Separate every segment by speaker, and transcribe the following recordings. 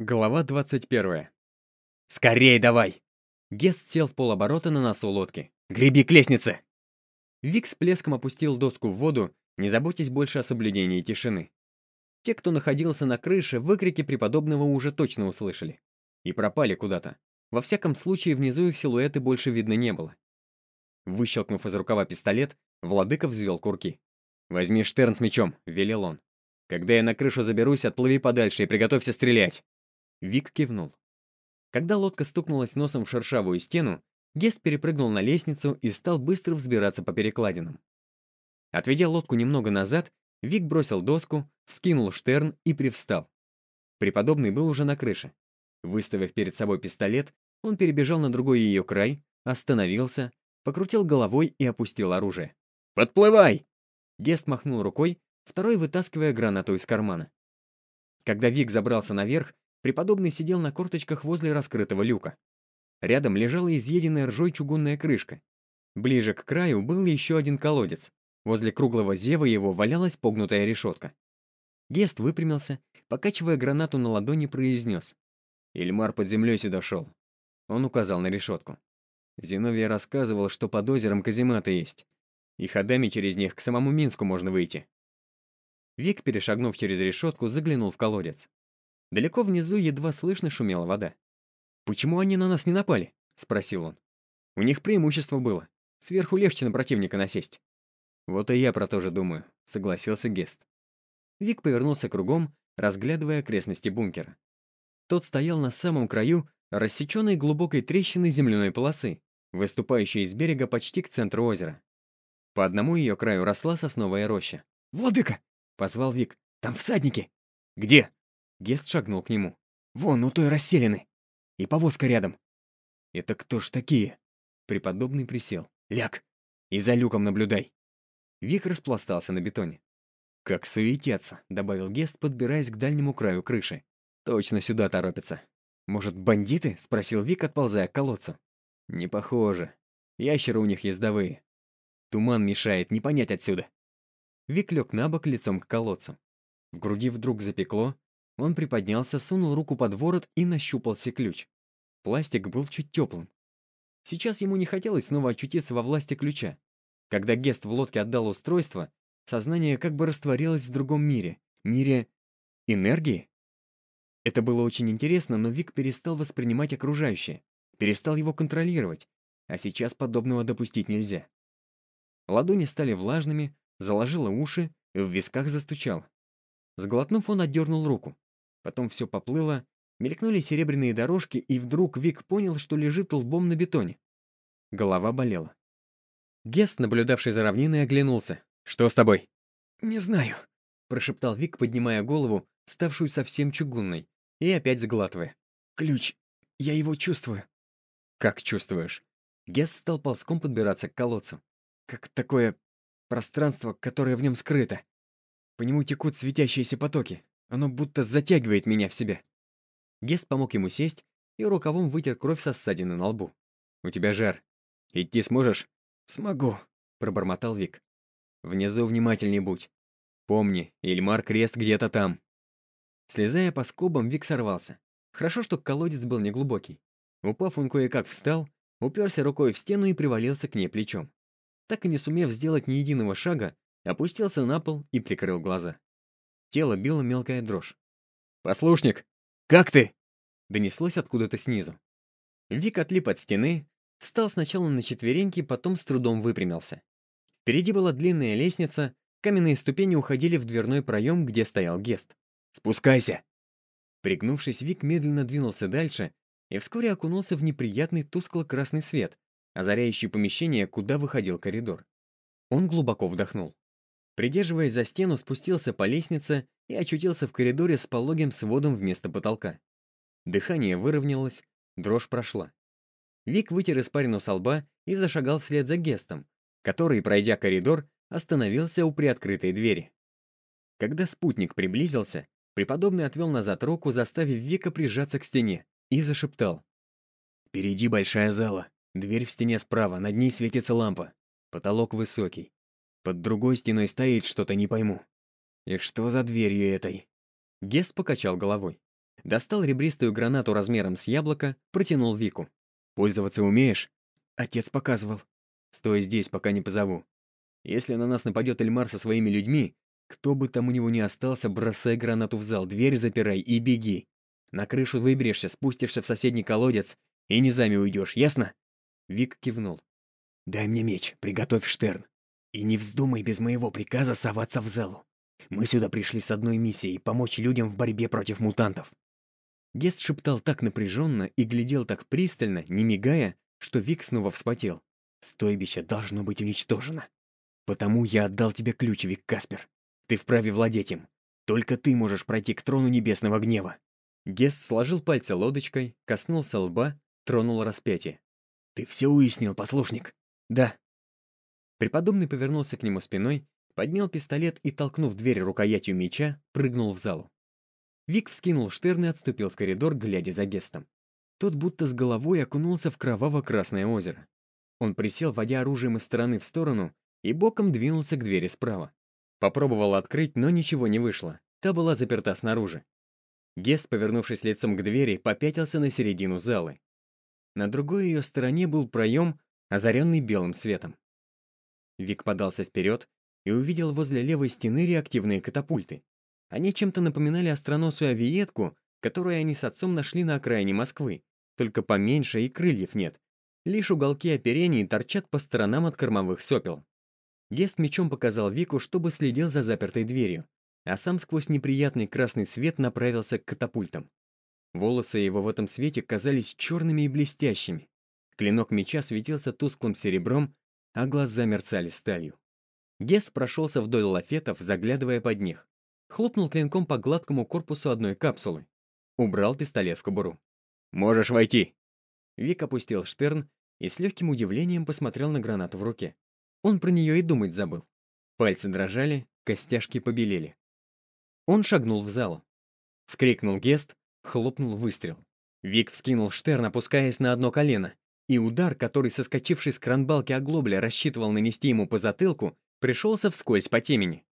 Speaker 1: Глава 21. «Скорей давай!» Гест сел в полоборота на носу лодки. «Греби к лестнице!» Вик с плеском опустил доску в воду, не заботясь больше о соблюдении тишины. Те, кто находился на крыше, выкрики преподобного уже точно услышали. И пропали куда-то. Во всяком случае, внизу их силуэты больше видно не было. Выщелкнув из рукава пистолет, владыка взвел курки. «Возьми Штерн с мечом», — велел он. «Когда я на крышу заберусь, отплыви подальше и приготовься стрелять». Вик кивнул. Когда лодка стукнулась носом в шершавую стену, Гест перепрыгнул на лестницу и стал быстро взбираться по перекладинам. Отведя лодку немного назад, Вик бросил доску, вскинул штерн и привстал. Преподобный был уже на крыше. Выставив перед собой пистолет, он перебежал на другой ее край, остановился, покрутил головой и опустил оружие. «Подплывай!» Гест махнул рукой, второй вытаскивая гранату из кармана. Когда Вик забрался наверх, Преподобный сидел на корточках возле раскрытого люка. Рядом лежала изъеденная ржой чугунная крышка. Ближе к краю был еще один колодец. Возле круглого зева его валялась погнутая решетка. Гест выпрямился, покачивая гранату на ладони, произнес. Ильмар под землей сюда шел. Он указал на решетку. Зиновий рассказывал, что под озером казематы есть. И ходами через них к самому Минску можно выйти. Вик, перешагнув через решетку, заглянул в колодец. Далеко внизу едва слышно шумела вода. «Почему они на нас не напали?» — спросил он. «У них преимущество было. Сверху легче на противника насесть». «Вот и я про то же думаю», — согласился Гест. Вик повернулся кругом, разглядывая окрестности бункера. Тот стоял на самом краю рассеченной глубокой трещины земляной полосы, выступающей из берега почти к центру озера. По одному ее краю росла сосновая роща. «Владыка!» — позвал Вик. «Там всадники!» «Где?» Гест шагнул к нему. «Вон, у той расселены. И повозка рядом». «Это кто ж такие?» Преподобный присел. «Ляг! И за люком наблюдай!» Вик распластался на бетоне. «Как суетятся», — добавил Гест, подбираясь к дальнему краю крыши. «Точно сюда торопятся». «Может, бандиты?» — спросил Вик, отползая к колодцу. «Не похоже. Ящеры у них ездовые. Туман мешает, не понять отсюда». Вик лег на бок лицом к колодцу. В груди вдруг запекло, он приподнялся, сунул руку под ворот и нащупался ключ. Пластик был чуть теплым. Сейчас ему не хотелось снова очутиться во власти ключа. Когда Гест в лодке отдал устройство, сознание как бы растворилось в другом мире. Мире энергии? Это было очень интересно, но Вик перестал воспринимать окружающее, перестал его контролировать, а сейчас подобного допустить нельзя. Ладони стали влажными, заложило уши, в висках застучал. Сглотнув, он отдернул руку. Потом все поплыло, мелькнули серебряные дорожки, и вдруг Вик понял, что лежит лбом на бетоне. Голова болела. Гест, наблюдавший за равниной, оглянулся. «Что с тобой?» «Не знаю», — прошептал Вик, поднимая голову, ставшую совсем чугунной, и опять заглатывая. «Ключ. Я его чувствую». «Как чувствуешь?» Гест стал ползком подбираться к колодцу. «Как такое пространство, которое в нем скрыто. По нему текут светящиеся потоки. Оно будто затягивает меня в себя. Гест помог ему сесть и рукавом вытер кровь со ссадины на лбу. «У тебя жар. Идти сможешь?» «Смогу», — пробормотал Вик. «Внизу внимательней будь. Помни, Ильмар крест где-то там». Слезая по скобам, Вик сорвался. Хорошо, что колодец был неглубокий. Упав, он кое-как встал, уперся рукой в стену и привалился к ней плечом. Так и не сумев сделать ни единого шага, опустился на пол и прикрыл глаза. Тело била мелкая дрожь. «Послушник, как ты?» Донеслось откуда-то снизу. Вик отлип от стены, встал сначала на четвереньки, потом с трудом выпрямился. Впереди была длинная лестница, каменные ступени уходили в дверной проем, где стоял Гест. «Спускайся!» Пригнувшись, Вик медленно двинулся дальше и вскоре окунулся в неприятный тускло-красный свет, озаряющий помещение, куда выходил коридор. Он глубоко вдохнул. Придерживаясь за стену, спустился по лестнице и очутился в коридоре с пологим сводом вместо потолка. Дыхание выровнялось, дрожь прошла. Вик вытер испарину со лба и зашагал вслед за Гестом, который, пройдя коридор, остановился у приоткрытой двери. Когда спутник приблизился, преподобный отвел назад руку, заставив Вика прижаться к стене, и зашептал. «Впереди большая зала, дверь в стене справа, над ней светится лампа, потолок высокий. Под другой стеной стоит что-то, не пойму. И что за дверью этой? Гест покачал головой. Достал ребристую гранату размером с яблоко, протянул Вику. «Пользоваться умеешь?» Отец показывал. «Стой здесь, пока не позову. Если на нас нападет Эльмар со своими людьми, кто бы там у него ни остался, бросай гранату в зал, дверь запирай и беги. На крышу выберешься, спустишься в соседний колодец и низами уйдешь, ясно?» Вик кивнул. «Дай мне меч, приготовь Штерн. И не вздумай без моего приказа соваться в залу. Мы сюда пришли с одной миссией — помочь людям в борьбе против мутантов». Гест шептал так напряженно и глядел так пристально, не мигая, что Вик снова вспотел. «Стойбище должно быть уничтожено. Потому я отдал тебе ключ, Вик Каспер. Ты вправе владеть им. Только ты можешь пройти к трону небесного гнева». Гест сложил пальцы лодочкой, коснулся лба, тронул распятие. «Ты все уяснил, послушник?» «Да». Преподобный повернулся к нему спиной, поднял пистолет и, толкнув дверь рукоятью меча, прыгнул в залу. Вик вскинул штерн и отступил в коридор, глядя за Гестом. Тот будто с головой окунулся в кроваво-красное озеро. Он присел, водя оружием из стороны в сторону, и боком двинулся к двери справа. Попробовал открыть, но ничего не вышло. Та была заперта снаружи. Гест, повернувшись лицом к двери, попятился на середину залы. На другой ее стороне был проем, озаренный белым светом. Вик подался вперед и увидел возле левой стены реактивные катапульты. Они чем-то напоминали остроносую авиетку, которую они с отцом нашли на окраине Москвы, только поменьше и крыльев нет. Лишь уголки оперений торчат по сторонам от кормовых сопел. Гест мечом показал Вику, чтобы следил за запертой дверью, а сам сквозь неприятный красный свет направился к катапультам. Волосы его в этом свете казались черными и блестящими. Клинок меча светился тусклым серебром, а глаза мерцали сталью. Гест прошелся вдоль лафетов, заглядывая под них. Хлопнул клинком по гладкому корпусу одной капсулы. Убрал пистолет в кобуру. «Можешь войти!» Вик опустил штерн и с легким удивлением посмотрел на гранату в руке. Он про нее и думать забыл. Пальцы дрожали, костяшки побелели. Он шагнул в зал. Скрикнул Гест, Хлопнул выстрел. Вик вскинул Штерн, опускаясь на одно колено, и удар, который соскочивший с кранбалки оглобля рассчитывал нанести ему по затылку, пришелся вскользь по темени.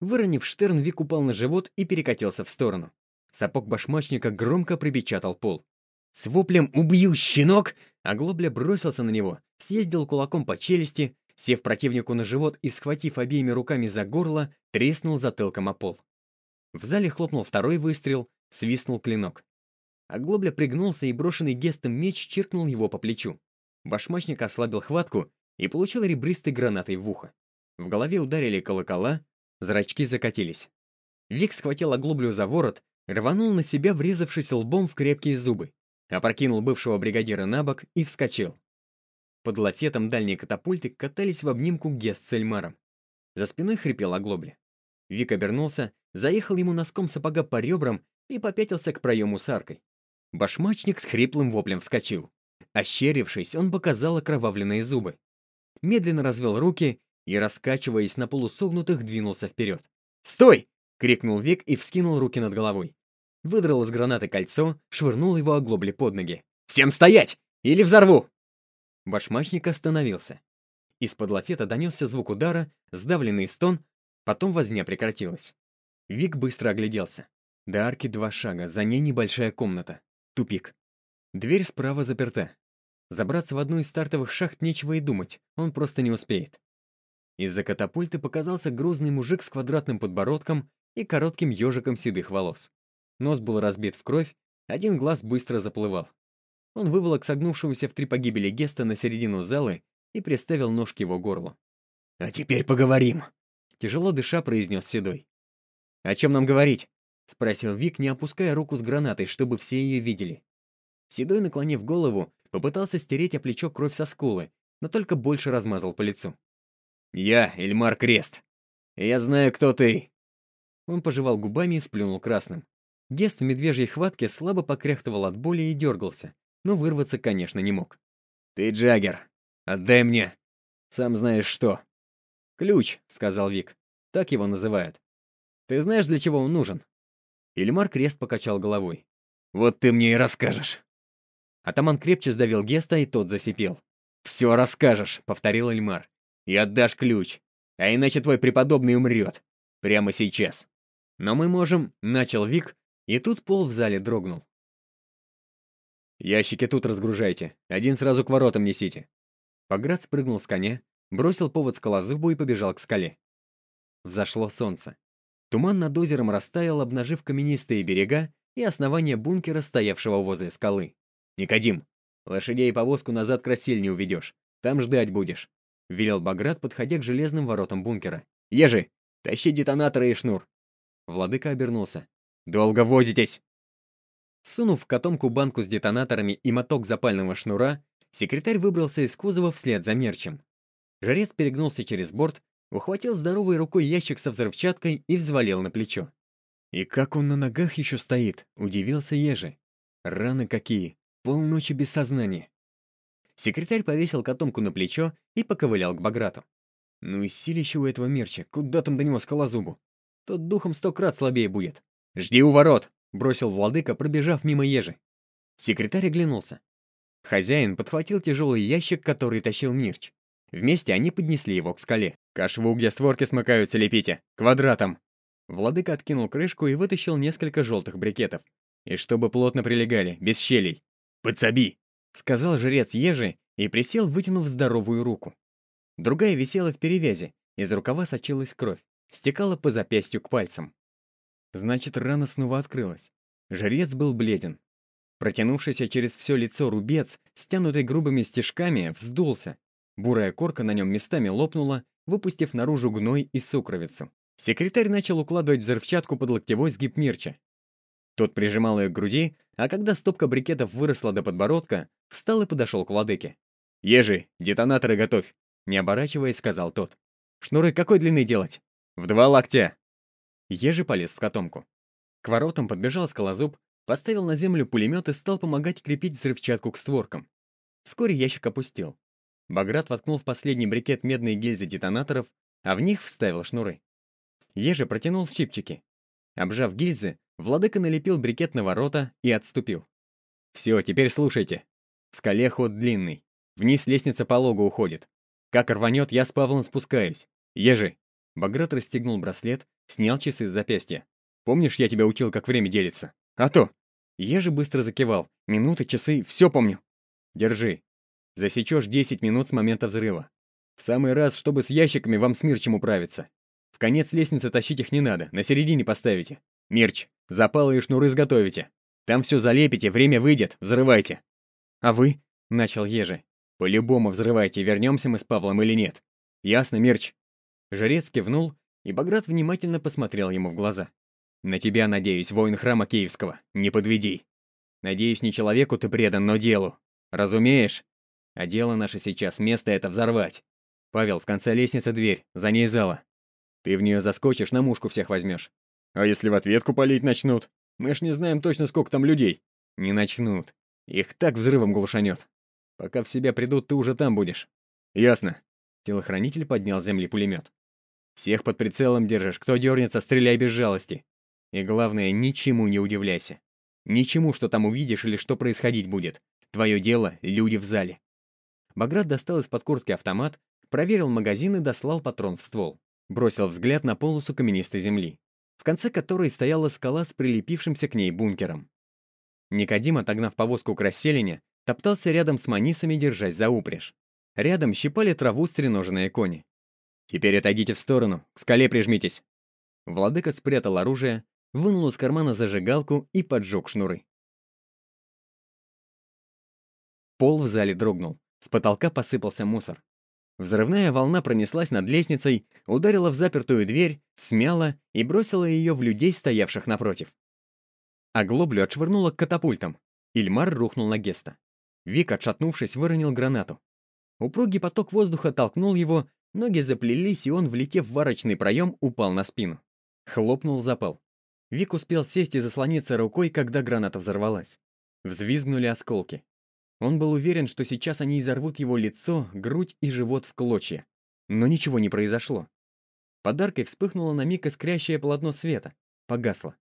Speaker 1: Выронив Штерн, Вик упал на живот и перекатился в сторону. Сапог башмачника громко припечатал пол. С воплем «Убью, щенок!» Оглобля бросился на него, съездил кулаком по челюсти, сев противнику на живот и, схватив обеими руками за горло, треснул затылком о пол. В зале хлопнул второй выстрел, Свистнул клинок. Оглобля пригнулся, и брошенный гестом меч чиркнул его по плечу. Башмачник ослабил хватку и получил ребристой гранатой в ухо. В голове ударили колокола, зрачки закатились. Вик схватил оглоблю за ворот, рванул на себя, врезавшись лбом в крепкие зубы, опрокинул бывшего бригадира на бок и вскочил. Под лафетом дальние катапульты катались в обнимку Гест с Эльмаром. За спиной хрипел оглобля. Вик обернулся, заехал ему носком сапога по ребрам и попятился к проему с аркой. Башмачник с хриплым воплем вскочил. Ощерившись, он показал окровавленные зубы. Медленно развел руки и, раскачиваясь на полусогнутых, двинулся вперед. «Стой!» — крикнул Вик и вскинул руки над головой. Выдрал из гранаты кольцо, швырнул его оглобли под ноги. «Всем стоять! Или взорву!» Башмачник остановился. Из-под лафета донесся звук удара, сдавленный стон, потом возня прекратилась. Вик быстро огляделся. До арки два шага, за ней небольшая комната. Тупик. Дверь справа заперта. Забраться в одну из стартовых шахт нечего и думать, он просто не успеет. Из-за катапульты показался грузный мужик с квадратным подбородком и коротким ежиком седых волос. Нос был разбит в кровь, один глаз быстро заплывал. Он выволок согнувшегося в три погибели Геста на середину залы и приставил нож к его горлу. «А теперь поговорим», — тяжело дыша произнес Седой. «О чем нам говорить?» — спросил Вик, не опуская руку с гранатой, чтобы все ее видели. Седой, наклонив голову, попытался стереть о плечо кровь со скулы, но только больше размазал по лицу. «Я Эльмар Крест. Я знаю, кто ты». Он пожевал губами и сплюнул красным. Гест в медвежьей хватке слабо покряхтывал от боли и дергался, но вырваться, конечно, не мог. «Ты Джаггер. Отдай мне. Сам знаешь что». «Ключ», — сказал Вик. Так его называют. «Ты знаешь, для чего он нужен?» Ильмар Крест покачал головой. «Вот ты мне и расскажешь». Атаман крепче сдавил Геста, и тот засипел. «Все расскажешь», — повторил Эльмар. «И отдашь ключ. А иначе твой преподобный умрет. Прямо сейчас». «Но мы можем...» — начал Вик, И тут пол в зале дрогнул. «Ящики тут разгружайте, один сразу к воротам несите». Поград спрыгнул с коня, бросил повод скалозубу и побежал к скале. Взошло солнце. Туман над озером растаял, обнажив каменистые берега и основание бункера, стоявшего возле скалы. «Никодим, лошадей и повозку назад к не уведешь. Там ждать будешь», — велел Баграт, подходя к железным воротам бункера. «Ежи, тащи детонаторы и шнур». Владыка обернулся. «Долго возитесь!» Сунув в котомку банку с детонаторами и моток запального шнура, секретарь выбрался из кузова вслед за мерчем. Жрец перегнулся через борт, ухватил здоровой рукой ящик со взрывчаткой и взвалил на плечо. «И как он на ногах еще стоит?» — удивился Ежи. «Раны какие! Полночи без сознания!» Секретарь повесил котомку на плечо и поковылял к Баграту. «Ну и силище у этого мерча, куда там до него скалозубу? Тот духом сто крат слабее будет. Жди у ворот!» — бросил владыка, пробежав мимо Ежи. Секретарь оглянулся. Хозяин подхватил тяжелый ящик, который тащил Мирч. Вместе они поднесли его к скале. «Кашву, где створки смыкаются, лепите! Квадратом!» Владыка откинул крышку и вытащил несколько желтых брикетов. «И чтобы плотно прилегали, без щелей!» «Подсоби!» — сказал жрец Ежи и присел, вытянув здоровую руку. Другая висела в перевязи, из рукава сочилась кровь, стекала по запястью к пальцам. Значит, рана снова открылась. Жрец был бледен. Протянувшийся через все лицо рубец, стянутый грубыми стежками, вздулся. Бурая корка на нем местами лопнула, выпустив наружу гной и сукровицу. Секретарь начал укладывать взрывчатку под локтевой сгиб Мирча. Тот прижимал ее к груди, а когда стопка брикетов выросла до подбородка, встал и подошел к владыке. «Ежи, детонаторы готовь!» Не оборачиваясь, сказал тот. «Шнуры какой длины делать?» «В два локтя!» Ежи полез в котомку. К воротам подбежал скалозуб, поставил на землю пулемет и стал помогать крепить взрывчатку к створкам. Вскоре ящик опустил. Баграт воткнул в последний брикет медные гильзы детонаторов, а в них вставил шнуры. Ежи протянул щипчики. Обжав гильзы, владыка налепил брикет на ворота и отступил. «Все, теперь слушайте. В скале ход длинный. Вниз лестница полого уходит. Как рванет, я с Павлом спускаюсь. Ежи!» Баграт расстегнул браслет, Снял часы с запястья. Помнишь, я тебя учил, как время делится? А то! Же быстро закивал. Минуты, часы, все помню. Держи. Засечешь 10 минут с момента взрыва. В самый раз, чтобы с ящиками вам с Мирчем управиться. В конец лестницы тащить их не надо, на середине поставите. Мирч, запалы и шнуры изготовите. Там все залепите, время выйдет, взрывайте. А вы? Начал Ежи. По-любому взрывайте, вернемся мы с Павлом или нет. Ясно, Мирч? Жрец кивнул и Баграт внимательно посмотрел ему в глаза. «На тебя, надеюсь, воин храма Киевского, не подведи. Надеюсь, не человеку ты предан, но делу. Разумеешь? А дело наше сейчас, место это взорвать. Павел, в конце лестницы дверь, за ней зала. Ты в нее заскочишь, на мушку всех возьмешь. А если в ответку палить начнут? Мы ж не знаем точно, сколько там людей. Не начнут. Их так взрывом глушанет. Пока в себя придут, ты уже там будешь. Ясно. Телохранитель поднял с земли пулемет. Всех под прицелом держишь, кто дернется, стреляй без жалости. И главное, ничему не удивляйся. Ничему, что там увидишь или что происходить будет. Твое дело — люди в зале. Баграт достал из-под куртки автомат, проверил магазин и дослал патрон в ствол. Бросил взгляд на полосу каменистой земли, в конце которой стояла скала с прилепившимся к ней бункером. Никодим, отогнав повозку к расселине, топтался рядом с манисами, держась за упряжь. Рядом щипали траву стреноженные кони. «Теперь отойдите в сторону, к скале прижмитесь». Владыка спрятал оружие, вынул из кармана зажигалку и поджег шнуры. Пол в зале дрогнул, с потолка посыпался мусор. Взрывная волна пронеслась над лестницей, ударила в запертую дверь, смяла и бросила ее в людей, стоявших напротив. А глоблю отшвырнула к катапультам. Ильмар рухнул на Геста. Вик, отшатнувшись, выронил гранату. Упругий поток воздуха толкнул его, Ноги заплелись, и он, влетев в варочный проем, упал на спину. Хлопнул запал. Вик успел сесть и заслониться рукой, когда граната взорвалась. Взвизгнули осколки. Он был уверен, что сейчас они изорвут его лицо, грудь и живот в клочья. Но ничего не произошло. Подаркой вспыхнуло на миг искрящее полотно света. Погасло.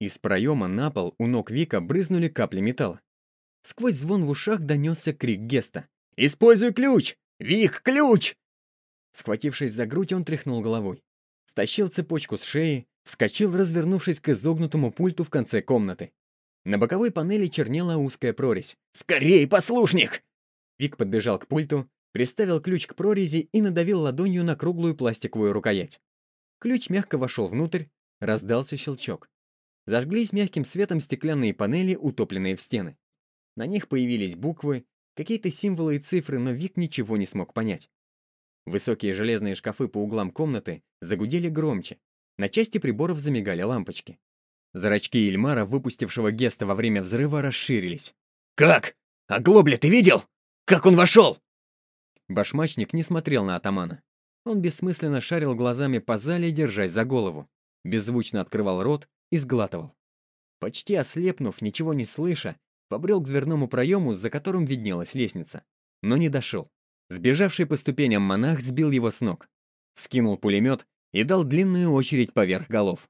Speaker 1: Из проема на пол у ног Вика брызнули капли металла. Сквозь звон в ушах донесся крик Геста. «Используй ключ! Вик, ключ!» Схватившись за грудь, он тряхнул головой. Стащил цепочку с шеи, вскочил, развернувшись к изогнутому пульту в конце комнаты. На боковой панели чернела узкая прорезь. «Скорей, послушник!» Вик подбежал к пульту, приставил ключ к прорези и надавил ладонью на круглую пластиковую рукоять. Ключ мягко вошел внутрь, раздался щелчок. Зажглись мягким светом стеклянные панели, утопленные в стены. На них появились буквы, какие-то символы и цифры, но Вик ничего не смог понять. Высокие железные шкафы по углам комнаты загудели громче. На части приборов замигали лампочки. Зрачки Ильмара, выпустившего Геста во время взрыва, расширились. «Как? А Глобля ты видел? Как он вошел?» Башмачник не смотрел на атамана. Он бессмысленно шарил глазами по зале, держась за голову. Беззвучно открывал рот и сглатывал. Почти ослепнув, ничего не слыша, побрел к дверному проему, за которым виднелась лестница. Но не дошел. Сбежавший по ступеням монах сбил его с ног. Вскинул пулемет и дал длинную очередь поверх голов.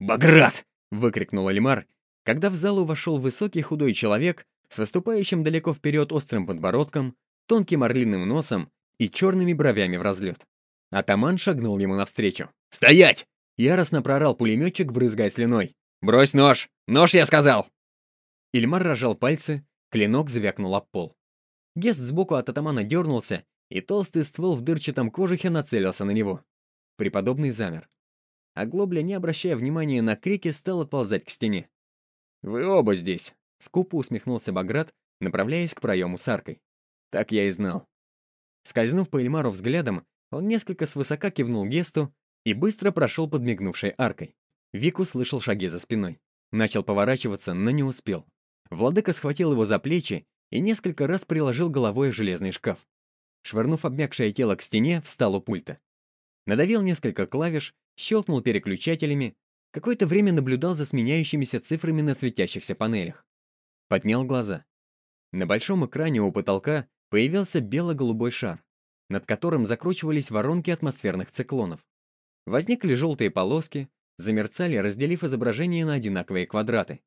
Speaker 1: «Баграт!» — выкрикнул Эльмар, когда в залу вошел высокий худой человек с выступающим далеко вперед острым подбородком, тонким орлиным носом и черными бровями в разлет. Атаман шагнул ему навстречу. «Стоять!» — яростно прорал пулеметчик, брызгая слюной. «Брось нож! Нож, я сказал!» Ильмар рожал пальцы, клинок звякнул об пол. Гест сбоку от атамана дернулся, и толстый ствол в дырчатом кожухе нацелился на него. Преподобный замер. А Глобля, не обращая внимания на крики, стал отползать к стене. «Вы оба здесь!» — скупо усмехнулся Баграт, направляясь к проему с аркой. «Так я и знал». Скользнув по Эльмару взглядом, он несколько свысока кивнул Гесту и быстро прошел под мигнувшей аркой. Вик услышал шаги за спиной. Начал поворачиваться, но не успел. Владыка схватил его за плечи и несколько раз приложил головой железный шкаф. Швырнув обмякшее тело к стене, встал у пульта. Надавил несколько клавиш, щелкнул переключателями, какое-то время наблюдал за сменяющимися цифрами на светящихся панелях. Поднял глаза. На большом экране у потолка появился бело-голубой шар, над которым закручивались воронки атмосферных циклонов. Возникли желтые полоски, замерцали, разделив изображение на одинаковые квадраты.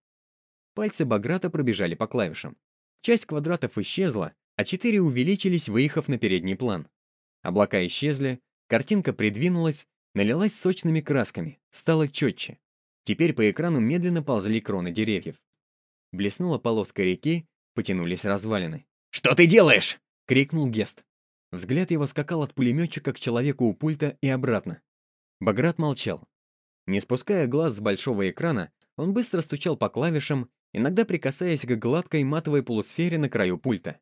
Speaker 1: Пальцы Баграта пробежали по клавишам. Часть квадратов исчезла, а четыре увеличились, выехав на передний план. Облака исчезли, картинка придвинулась, налилась сочными красками, стала четче. Теперь по экрану медленно ползли кроны деревьев. Блеснула полоска реки, потянулись развалины. «Что ты делаешь?» — крикнул Гест. Взгляд его скакал от пулеметчика к человеку у пульта и обратно. Баграт молчал. Не спуская глаз с большого экрана, он быстро стучал по клавишам, иногда прикасаясь к гладкой матовой полусфере на краю пульта.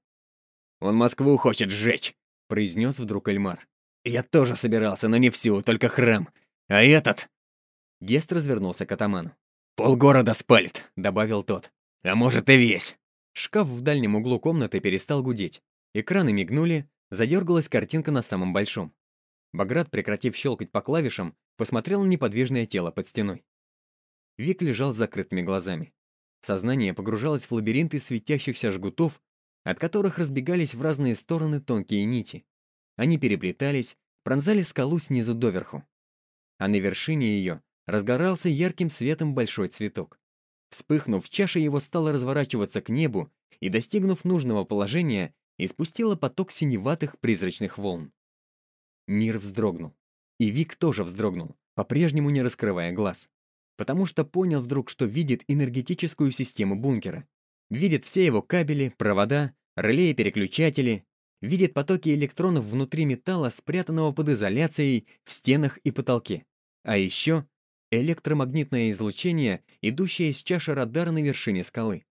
Speaker 1: «Он Москву хочет сжечь!» — произнес вдруг Эльмар. «Я тоже собирался, но не всю, только храм. А этот...» Гест развернулся к атаману. «Полгорода спалит», — добавил тот. «А может и весь». Шкаф в дальнем углу комнаты перестал гудеть. Экраны мигнули, задергалась картинка на самом большом. Баграт, прекратив щелкать по клавишам, посмотрел на неподвижное тело под стеной. Вик лежал с закрытыми глазами. Сознание погружалось в лабиринты светящихся жгутов, от которых разбегались в разные стороны тонкие нити. Они переплетались, пронзали скалу снизу доверху. А на вершине ее разгорался ярким светом большой цветок. Вспыхнув, чаша его стала разворачиваться к небу и, достигнув нужного положения, испустила поток синеватых призрачных волн. Мир вздрогнул. И Вик тоже вздрогнул, по-прежнему не раскрывая глаз потому что понял вдруг, что видит энергетическую систему бункера. Видит все его кабели, провода, реле и переключатели, видит потоки электронов внутри металла, спрятанного под изоляцией в стенах и потолке. А еще электромагнитное излучение, идущее из чаши радара на вершине скалы.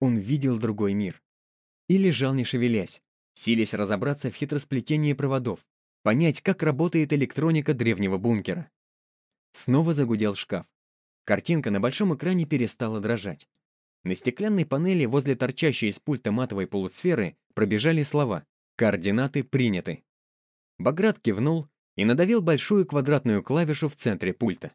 Speaker 1: Он видел другой мир. И лежал не шевелясь, силясь разобраться в хитросплетении проводов, понять, как работает электроника древнего бункера. Снова загудел шкаф. Картинка на большом экране перестала дрожать. На стеклянной панели возле торчащей из пульта матовой полусферы пробежали слова «Координаты приняты». Баграт кивнул и надавил большую квадратную клавишу в центре пульта.